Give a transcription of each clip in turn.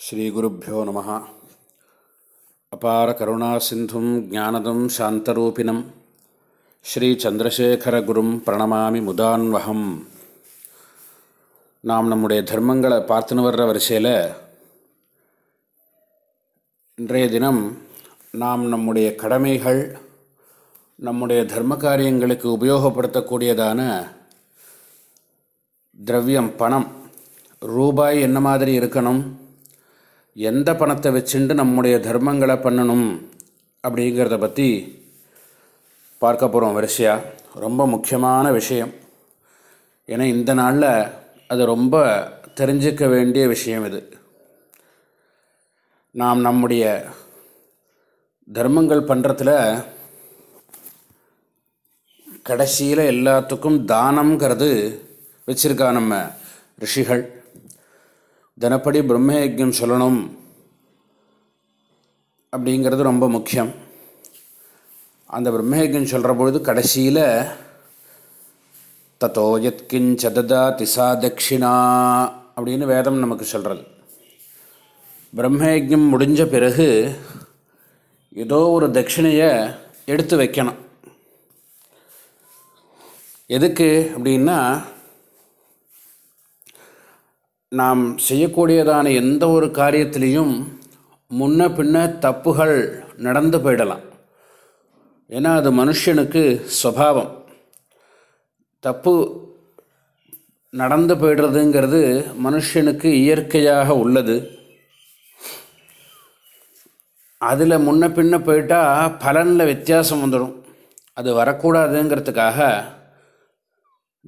ஸ்ரீகுருப்போ நம. அபார கருணா சிந்தும் ஜானதம் சாந்தரூபிணம். ஸ்ரீச்சந்திரசேகரகுரும் பிரணமாமி முதான்வகம். நாம் நம்முடைய தர்மங்களை பார்த்துன்னு வர்ற வரிசையில் இன்றைய தினம் நாம் நம்முடைய கடமைகள் நம்முடைய தர்ம காரியங்களுக்கு உபயோகப்படுத்தக்கூடியதான திரவியம் பணம் ரூபாய் என்ன மாதிரி இருக்கணும் எந்த பணத்தை வச்சுண்டு நம்முடைய தர்மங்களை பண்ணணும் அப்படிங்கிறத பற்றி பார்க்க போகிறோம் வரிசையாக ரொம்ப முக்கியமான விஷயம். ஏன்னா இந்த நாளில் அது ரொம்ப தெரிஞ்சிக்க வேண்டிய விஷயம் இது. நாம் நம்முடைய தர்மங்கள் பண்ணுறதுல கடைசியில் எல்லாத்துக்கும் தானம்ங்கிறது வச்சுருக்கா நம்ம ரிஷிகள். தினப்படி பிரம்மயஜம் சொல்லணும் அப்படிங்கிறது ரொம்ப முக்கியம். அந்த பிரம்மயஜம் சொல்கிற பொழுது கடைசியில் தத்தோ யத்கிஞ்சததா திசா தட்சிணா அப்படின்னு வேதம் நமக்கு சொல்கிறது பிரம்மயஜம் முடிஞ்ச பிறகு ஏதோ ஒரு தட்சிணையை எடுத்து வைக்கணும். எதுக்கு அப்படின்னா நாம் செய்யக்கூடியதான எந்த ஒரு காரியத்திலையும் முன்ன பின்ன தப்புகள் நடந்து போயிடலாம். ஏன்னா அது மனுஷனுக்கு சுவாவம் தப்பு நடந்து போய்டுறதுங்கிறது மனுஷனுக்கு இயற்கையாக உள்ளது. அதில் முன்ன பின்ன போயிட்டால் பலனில் வித்தியாசம் வந்துடும். அது வரக்கூடாதுங்கிறதுக்காக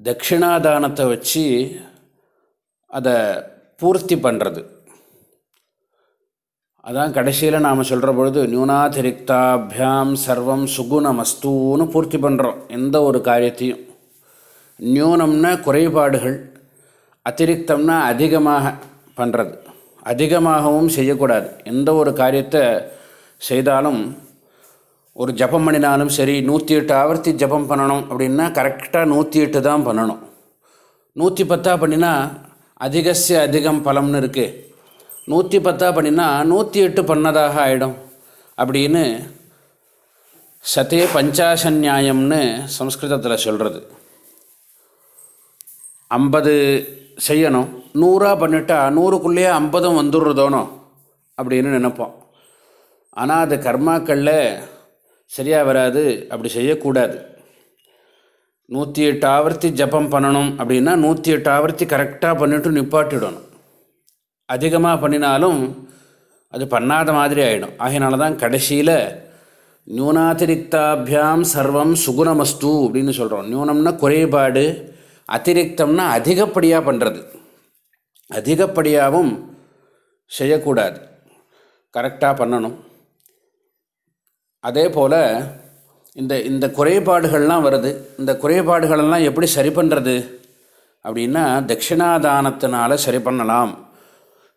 தட்சிணாதானத்தை வச்சு அதை பூர்த்தி பண்ணுறது அதான் கடைசியில் நாம் சொல்கிற பொழுது நியூனாதிரிக்தாபியாம் சர்வம் சுகுணமஸ்தூன்னு பூர்த்தி பண்ணுறோம் எந்த ஒரு காரியத்தையும். நியூனம்னா குறைபாடுகள் அதிரிக்தம்னா அதிகமாக பண்ணுறது அதிகமாகவும் செய்யக்கூடாது. எந்த ஒரு காரியத்தை செய்தாலும் ஒரு ஜபம் பண்ணினாலும் சரி நூற்றி எட்டு ஆவர்த்தி ஜபம் பண்ணணும் அப்படின்னா கரெக்டாக நூற்றி எட்டு தான் பண்ணணும். நூற்றி பத்தா பண்ணினா அதிகசிய அதிகம் பலம்னு இருக்குது நூற்றி பத்தா பண்ணினா நூற்றி எட்டு பண்ணதாக ஆகிடும் அப்படின்னு சதே பஞ்சாசநியாயம்னு சம்ஸ்கிருதத்தில் சொல்கிறது ஐம்பது செய்யணும். நூறாக பண்ணிட்டா நூறுக்குள்ளேயே ஐம்பதும் வந்துடுறதோனோ அப்படின்னு நினைப்போம். ஆனால் அது கர்மாக்களில் சரியாக வராது. அப்படி செய்யக்கூடாது. நூற்றி எட்டு ஆவர்த்தி ஜப்பம் பண்ணணும் அப்படின்னா நூற்றி எட்டு ஆவர்த்தி கரெக்டாக பண்ணிவிட்டு நிப்பாட்டிடணும். அதிகமாக பண்ணினாலும் அது பண்ணாத மாதிரி ஆகிடும் ஆகையினால தான் கடைசியில் நியூனாதிரிக்தாபியாம் சர்வம் சுகுணமஸ்து அப்படின்னு சொல்கிறோம் நியூனம்னா குறைபாடு அதிரிக்தம்னா அதிகப்படியாக பண்ணுறது அதிகப்படியாகவும் செய்யக்கூடாது. கரெக்டாக பண்ணணும். அதே போல் இந்த இந்த குறைபாடுகள்லாம் வருது. இந்த குறைபாடுகளெல்லாம் எப்படி சரி பண்ணுறது அப்படின்னா தட்சிணாதானத்தினால சரி பண்ணலாம்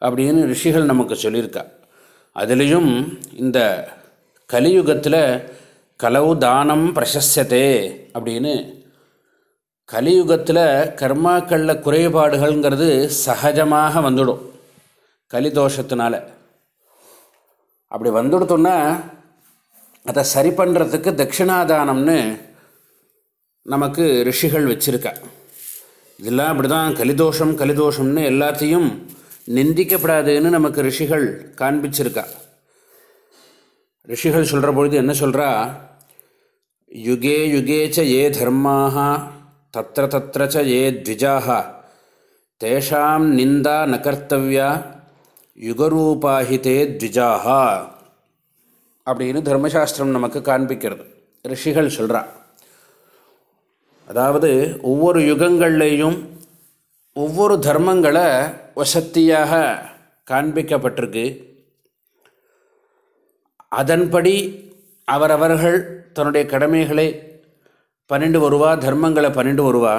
அப்படின்னு ரிஷிகள் நமக்கு சொல்லியிருக்கா. அதுலேயும் இந்த கலியுகத்தில் கலவு தானம் பிரசஸ்தே அப்படின்னு கலியுகத்தில் கர்மாக்களில் குறைபாடுகள்ங்கிறது சகஜமாக வந்துடும். கலிதோஷத்தினால. அப்படி வந்துடுத்தோன்னா அதை சரி பண்ணுறதுக்கு தட்சிணாதானம்னு நமக்கு ரிஷிகள் வச்சுருக்கா. இதெல்லாம் அப்படி தான் கலிதோஷம் கலிதோஷம்னு எல்லாத்தையும் நிந்திக்கப்படாதுன்னு நமக்கு ரிஷிகள் காண்பிச்சிருக்கா. ரிஷிகள் சொல்கிற பொழுது என்ன சொல்கிறா யுகே யுகே ச ஏ தர்மாக தத்திர தத்திர ச ஏ த்விஜாக தேஷாம் நிந்தா ந கர்த்தவியா யுகரூபாஹிதே த்விஜாக அப்படின்னு தர்மசாஸ்திரம் நமக்கு காண்பிக்கிறது. ரிஷிகள் சொல்கிறா அதாவது ஒவ்வொரு யுகங்கள்லேயும் ஒவ்வொரு தர்மங்களை வசத்தியாக காண்பிக்கப்பட்டிருக்கு. அதன்படி அவரவர்கள் தன்னுடைய கடமைகளை பன்னெண்டு வருவா தர்மங்களை பன்னெண்டு வருவா.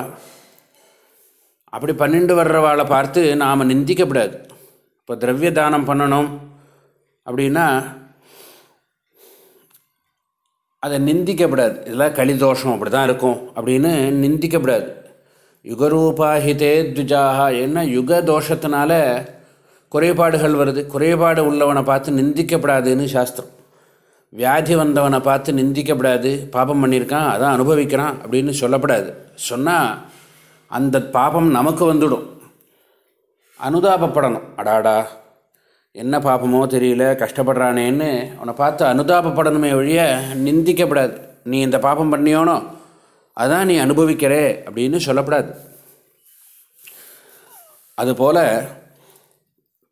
அப்படி பன்னெண்டு வர்றவாளை பார்த்து நாம் நிந்திக்கப்படாது. இப்போ திரவிய தானம் பண்ணணும் அப்படின்னா அதை நிந்திக்கப்படாது. இதெல்லாம் கலிதோஷம் அப்படி தான் இருக்கும். அப்படின்னு நிந்திக்கப்படாது. யுகரூபாஹிதே த்விஜாக ஏன்னா யுக தோஷத்தினால குறைபாடுகள் வருது. குறைபாடு உள்ளவனை பார்த்து நிந்திக்கப்படாதுன்னு சாஸ்திரம். வியாதி வந்தவனை பார்த்து நிந்திக்கப்படாது. பாபம் பண்ணியிருக்கான் அதான் அனுபவிக்கிறான் அப்படின்னு சொல்லப்படாது. சொன்னால் அந்த பாபம் நமக்கு வந்துடும். அனுதாபப்படணும். அடாடா. என்ன பாப்பமோ தெரியல கஷ்டப்படுறானேன்னு அவனை பார்த்து அனுதாபப்படணுமே ஒழிய நிந்திக்கப்படாது. நீ இந்த பாப்பம் பண்ணியோனோ? அதான் நீ அனுபவிக்கிறே அப்படின்னு சொல்லப்படாது. அதுபோல்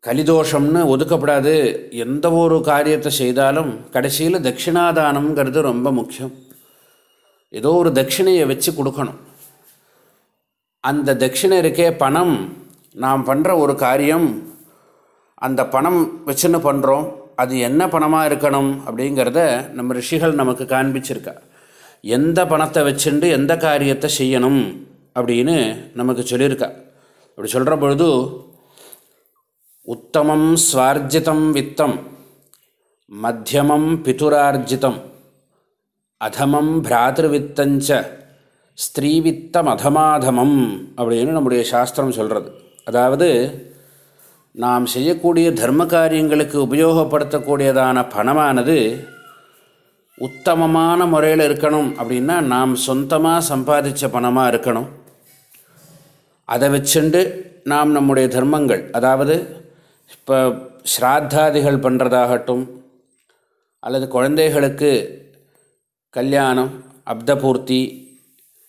கலிதோஷம்னு ஒதுக்கப்படாது. எந்த ஒரு காரியத்தை செய்தாலும் கடைசியில் தட்சிணாதானம்ங்கிறது ரொம்ப முக்கியம். ஏதோ ஒரு தட்சிணையை வச்சு கொடுக்கணும். அந்த தட்சிணை இருக்கே பணம். நாம் பண்ணுற ஒரு காரியம் அந்த பணம் வச்சுன்னு பண்ணுறோம் அது என்ன பணமாக இருக்கணும் அப்படிங்கிறத நம்ம ரிஷிகள் நமக்கு காண்பிச்சிருக்கா. எந்த பணத்தை வச்சுண்டு எந்த காரியத்தை செய்யணும் அப்படின்னு நமக்கு சொல்லியிருக்கா. அப்படி சொல்கிற பொழுது உத்தமம் ஸ்வார்ஜிதம் வித்தம் மத்தியமம் பிதுரார்ஜிதம் அதமம் பிராத்திருவித்தஞ்ச ஸ்திரீவித்தம் அதமாதமம் அப்படின்னு நம்முடைய சாஸ்திரம் சொல்கிறது அதாவது நாம் செய்யக்கூடிய தர்ம காரியங்களுக்கு உபயோகப்படுத்தக்கூடியதான பணமானது உத்தமமான முறையில் இருக்கணும் அப்படின்னா நாம் சொந்தமாக சம்பாதிச்ச பணமாக இருக்கணும். அதை வச்சுண்டு நாம் நம்முடைய தர்மங்கள் அதாவது இப்போ ஸ்ராத்தாதிகள் பண்ணுறதாகட்டும் அல்லது குழந்தைகளுக்கு கல்யாணம் அப்தபூர்த்தி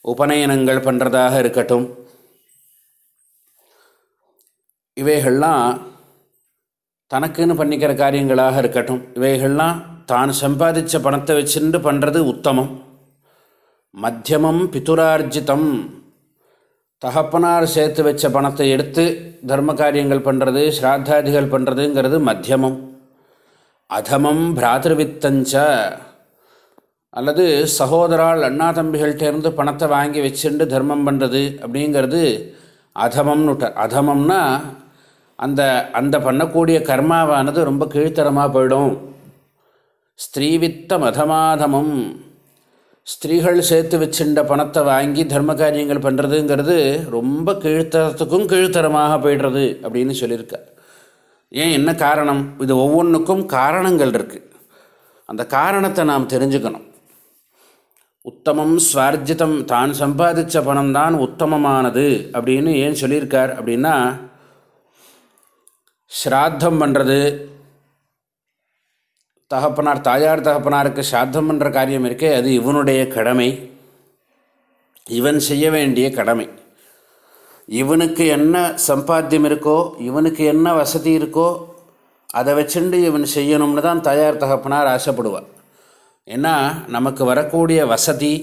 உபநயனங்கள் பண்ணுறதாக இருக்கட்டும் இவைகள்லாம் தனக்குன்னு பண்ணிக்கிற காரியங்களாக இருக்கட்டும். இவைகள்லாம் தான் சம்பாதித்த பணத்தை வச்சுட்டு பண்ணுறது உத்தமம். மத்தியமம் பித்துரார்ஜிதம் தகப்பனார் சேர்த்து வச்ச பணத்தை எடுத்து தர்ம காரியங்கள் பண்ணுறது ஸ்ராத்தாதிகள் பண்ணுறதுங்கிறது மத்தியமம். அதமம் பிராத்திருவித்தஞ்ச அல்லது சகோதரால் அண்ணா தம்பிகள்கிட்டேருந்து பணத்தை வாங்கி வச்சுட்டு தர்மம் பண்ணுறது அப்படிங்கிறது அதமம்னுட்டார் அதமம்னா அந்த அந்த பண்ணக்கூடிய கர்மாவானது ரொம்ப கீழ்த்தரமாக போயிடும். ஸ்திரீவித்த மதமாதமும். ஸ்திரீகள் சேர்த்து வச்சுட்ட பணத்தை வாங்கி தர்ம காரியங்கள் பண்ணுறதுங்கிறது ரொம்ப கீழ்த்தரத்துக்கும் கீழ்த்தரமாக போய்டுறது அப்படின்னு சொல்லியிருக்க. ஏன் என்ன காரணம்? இது ஒவ்வொன்றுக்கும் காரணங்கள் இருக்குது அந்த காரணத்தை நாம் தெரிஞ்சுக்கணும். உத்தமம் ஸ்வார்ஜிதம் தான் சம்பாதித்த பணம் தான் உத்தமமானது அப்படின்னு ஏன் சொல்லியிருக்கார் அப்படின்னா ஸ்ராத்தம் பண்ணுறது தகப்பனார் தாயார் தகப்பனாருக்கு சிராத்தம் பண்ணுற காரியம் இருக்கே அது இவனுடைய கடமை. இவன் செய்ய வேண்டிய கடமை. இவனுக்கு என்ன சம்பாத்தியம் இருக்கோ இவனுக்கு என்ன வசதி இருக்கோ அதை வச்சுண்டு இவன் செய்யணும்னு தான் தாயார் தகப்பனார் ஆசைப்படுவார். ஏன்னா நமக்கு வரக்கூடிய வசதி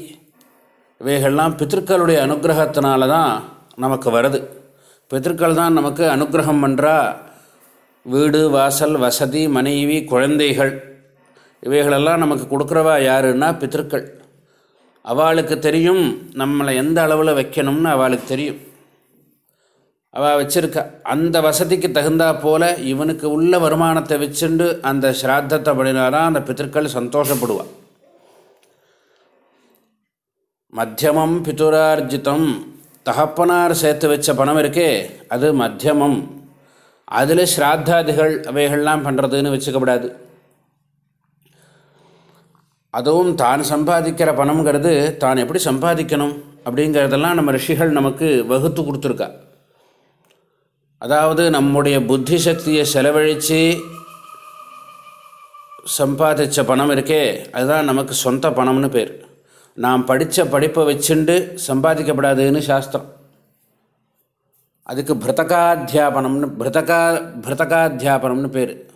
இவைகள்லாம் பித்திருக்களுடைய அனுகிரகத்தினால தான் நமக்கு வருது. பித்திருக்கள் தான் நமக்கு அனுகிரகம் பண்ணுறா வீடு வாசல் வசதி மனைவி குழந்தைகள். இவைகளெல்லாம் நமக்கு கொடுக்குறவா யாருன்னா பித்திருக்கள். அவளுக்கு தெரியும் நம்மளை எந்த அளவில் வைக்கணும்னு அவளுக்கு தெரியும். அவள் வச்சிருக்கா அந்த வசதிக்கு தகுந்தா போல் இவனுக்கு உள்ள வருமானத்தை வச்சுண்டு அந்த ஸ்ராத்தத்தை பண்ணினாதான் அந்த பித்திருக்கள் சந்தோஷப்படுவாள் மத்தியமம் பித்துரார்ஜித்தம் தகப்பனார் சேர்த்து வச்ச பணம் இருக்கே அது மத்தியமம். அதில் ஸ்ராத்தாதிகள் அவைகள்லாம் பண்ணுறதுன்னு வச்சுக்கப்படாது. அதுவும் தான் சம்பாதிக்கிற பணம்ங்கிறது தான் எப்படி சம்பாதிக்கணும் அப்படிங்கிறதெல்லாம் நம்ம ரிஷிகள் நமக்கு வகுத்து கொடுத்துருக்கா. அதாவது நம்முடைய புத்தி சக்தியை செலவழித்து சம்பாதிச்ச பணம் இருக்கே அதுதான் நமக்கு சொந்த பணம்னு பேர். நாம் படித்த படிப்பை வச்சுண்டு சம்பாதிக்கப்படாதுன்னு சாஸ்திரம். அதுக்கு பிருத்தகாத்தியாபனம்னு பிருத்தகா பிருத்தகாத்தியாபனம்னு பேர்.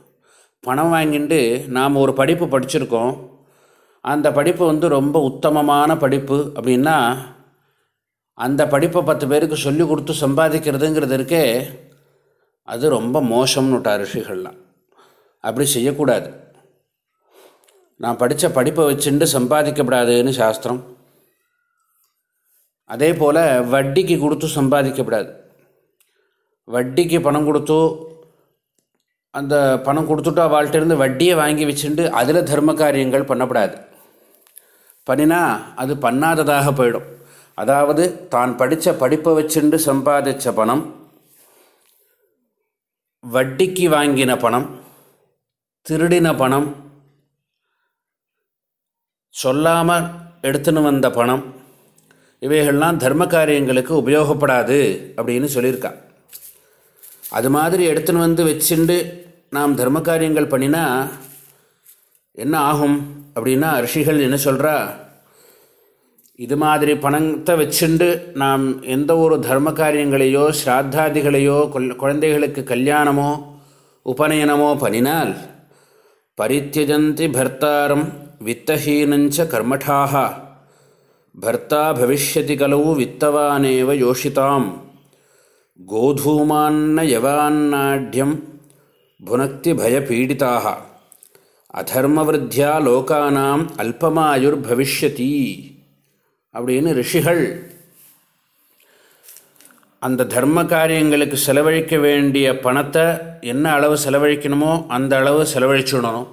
பணம் வாங்கிட்டு நாம் ஒரு படிப்பு படிச்சிருக்கோம். அந்த படிப்பு வந்து ரொம்ப உத்தமமான படிப்பு அப்படின்னா அந்த படிப்பை பத்து பேருக்கு சொல்லி கொடுத்து சம்பாதிக்கிறதுங்கிறது இருக்கே அது ரொம்ப மோசம்னு மோசம்னுட்டா ரிஷிகள்லாம். அப்படி செய்யக்கூடாது. நான் படித்த படிப்பை வச்சுட்டு சம்பாதிக்கப்படாதுன்னு சாஸ்திரம். அதே போல் வட்டிக்கு கொடுத்து சம்பாதிக்கப்படாது. வட்டிக்கு பணம் கொடுத்தோ அந்த பணம் கொடுத்துட்டு அவள்கிட்டருந்து வட்டியை வாங்கி வச்சுட்டு அதில் தர்ம காரியங்கள் பண்ணப்படாது. பண்ணினா அது பண்ணாததாக போயிடும். அதாவது தான் படித்த படிப்பை வச்சுண்டு சம்பாதிச்ச பணம் வட்டிக்கு வாங்கின பணம் திருடின பணம் சொல்லாமல் எடுத்துன்னு வந்த பணம் இவைகள்லாம் தர்ம காரியங்களுக்கு உபயோகப்படாது அப்படின்னு சொல்லியிருக்கான் அது மாதிரி எடுத்துன்னு வந்து வச்சுண்டு நாம் தர்ம காரியங்கள் பண்ணினா என்ன ஆகும் அப்படின்னா ரிஷிகள் என்ன சொல்கிறா இது மாதிரி பணத்தை வச்சுண்டு நாம் எந்த ஒரு தர்ம காரியங்களையோ ஸ்ராத்தாதிகளையோ குழந்தைகளுக்கு கல்யாணமோ உபநயனமோ பண்ணினால் பரித்தியஜந்தி பர்த்தாரம் வித்தஹீனஞ்ச கர்மட்டாக பர்த்தா பவிஷ்யதி கலவு வித்தவானேவ யோஷிதாம். கோதூமான்ன யவான்னாட்யம் புனக்தி பயபீடிதாக. அதர்மவிருத்தியா லோகானாம் அல்பமாயுர் பவிஷ்யதி அப்படின்னு ரிஷிகள் அந்த தர்ம காரியங்களுக்கு செலவழிக்க வேண்டிய பணத்தை என்ன அளவு செலவழிக்கணுமோ அந்த அளவு செலவழிச்சுடணும்.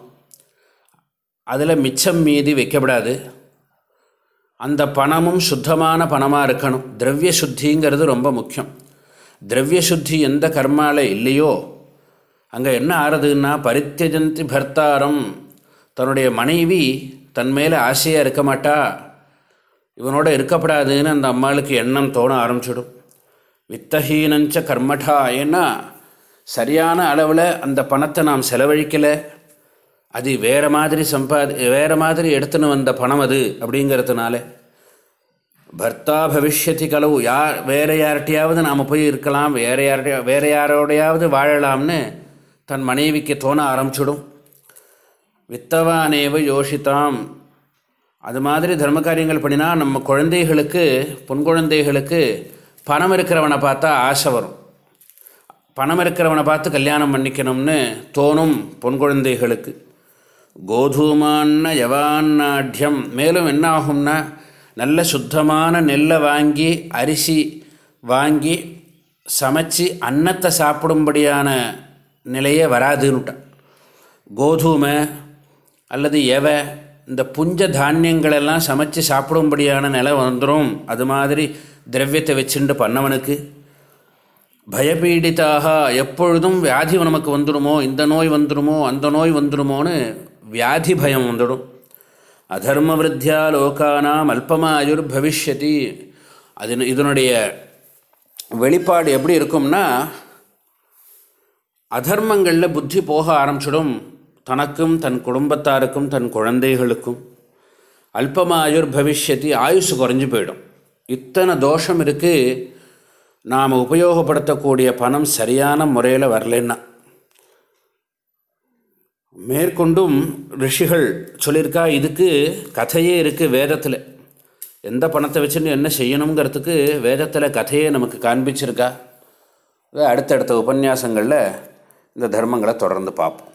அதில் மிச்சம் மீதி வைக்கப்படாது. அந்த பணமும் சுத்தமான பணமாக இருக்கணும். திரவிய சுத்திங்கிறது ரொம்ப முக்கியம். திரவிய சுத்தி எந்த கர்மாவில் இல்லையோ அங்கே என்ன ஆறுதுன்னா பரித்தியஜந்தி பர்த்தாரம். தன்னுடைய மனைவி தன் மேலே ஆசையாக இருக்க மாட்டா. இவனோட இருக்கப்படாதுன்னு அந்த அம்மாளுக்கு எண்ணம் தோண ஆரம்பிச்சிடும். வித்தஹீனஞ்ச கர்மட்டா ஏன்னா சரியான அளவில் அந்த பணத்தை நாம் செலவழிக்கலை. அது வேறு மாதிரி சம்பாதி வேறு மாதிரி எடுத்துன்னு வந்த பணம் அது அப்படிங்கிறதுனால. பர்த்தா பவிஷ்யத்தி கலவு. யார் வேறு யார்கிட்டையாவது நாம் போய் இருக்கலாம். வேறு யார்கிட்ட வேறு யாரோடையாவது வாழலாம்னு தன் மனைவிக்கு தோண ஆரம்பிச்சுடும். வித்தவானேவ யோசித்தாம். அது மாதிரி தர்ம காரியங்கள் பண்ணினா நம்ம குழந்தைகளுக்கு பொன் குழந்தைகளுக்கு பணம் இருக்கிறவனை பார்த்தா ஆசை வரும். பணம் இருக்கிறவனை பார்த்து கல்யாணம் பண்ணிக்கணும்னு தோணும் பொன் குழந்தைகளுக்கு. கோதூமான்ன யவான்னாட்யம் மேலும் என்ன ஆகும்னா நல்ல சுத்தமான நெல்லை வாங்கி அரிசி வாங்கி சமைச்சு அன்னத்தை சாப்பிடும்படியான நிலையே வராதுன்னுட்டான். கோதுமை அல்லது எவை இந்த புஞ்ச தானியங்களெல்லாம் சமைச்சு சாப்பிடும்படியான நிலை வந்துடும் அது மாதிரி திரவியத்தை வச்சுட்டு பண்ணவனுக்கு. பயபீடித்தாக எப்பொழுதும் வியாதி நமக்கு வந்துடுமோ இந்த நோய் வந்துடுமோ அந்த நோய் வந்துடுமோன்னு வியாதி பயம் வந்துடும். அதர்ம விருத்தியா லோகானாம் அல்பமாயுர் பவிஷ்யதி அது இதனுடைய வெளிப்பாடு எப்படி இருக்கும்னா அதர்மங்களில் புத்தி போக ஆரம்பிச்சிடும். தனக்கும் தன் குடும்பத்தாருக்கும் தன் குழந்தைகளுக்கும். அல்பமாயுர் பவிஷ்யத்தி ஆயுசு குறைஞ்சி போயிடும். இத்தனை தோஷம் இருக்குது நாம் உபயோகப்படுத்தக்கூடிய பணம் சரியான முறையில் வரலன்னா. மேற்கொண்டும் ரிஷிகள் சொல்லியிருக்கா இதுக்கு கதையே இருக்குது வேதத்தில். எந்த பணத்தை வச்சுன்னு என்ன செய்யணுங்கிறதுக்கு வேதத்தில் கதையே நமக்கு காண்பிச்சிருக்கா. அடுத்தடுத்த உபன்யாசங்களில் இந்த தர்மங்களை தொடர்ந்து பார்ப்போம்.